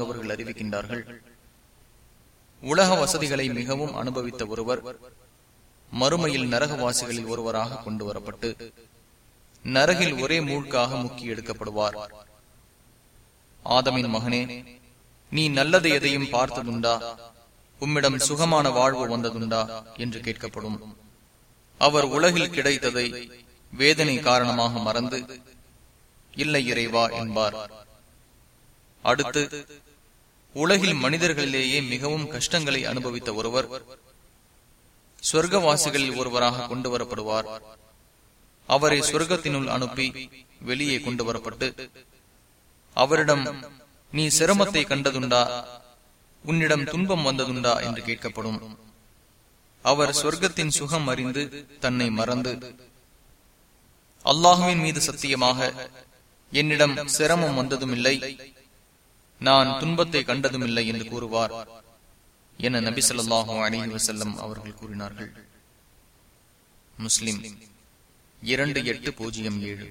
அவர்கள் அறிவிக்கின்றார்கள் உலக வசதிகளை மிகவும் அனுபவித்த ஒருவர் மறுமையில் நரகவாசிகளில் ஒருவராக கொண்டு வரப்பட்டு நரகில் ஒரே மூழ்காக முக்கி எடுக்கப்படுவார். ஆதமின் மகனே நீ நல்லது எதையும் பார்த்ததுண்டா? உம்மிடம் சுகமான வாழ்வு வந்ததுண்டா? என்று கேட்கப்படும். அவர் உலகில் கிடைத்ததை வேதனை காரணமாக மறந்து இல்லை இறைவா என்பார். அடுத்து உலகில் மனிதர்களிலேயே மிகவும் கஷ்டங்களை அனுபவித்த ஒருவர் சொர்க்கவாசிகளில் ஒருவராக கொண்டு வரப்படுவார் அவரை சொர்க்கத்தினுள் அனுப்பி வெளியே கொண்டு வரப்பட்டு அவரிடம் நீ சிரமத்தை கண்டதுண்டா? உன்னிடம் துன்பம் வந்ததுண்டா? என்று கேட்கப்படும். அவர் சொர்க்கத்தின் சுகம் அறிந்து தன்னை மறந்து அல்லாஹுவின் மீது சத்தியமாக என்னிடம் சிரமம் வந்ததும் இல்லை நான் துன்பத்தை கண்டதும் இல்லை என்று கூறுவார் என நபி சொல்லாஹு அணி வசல்லம் அவர்கள் கூறினார்கள். முஸ்லிம் இரண்டு எட்டு பூஜ்ஜியம் ஏழு.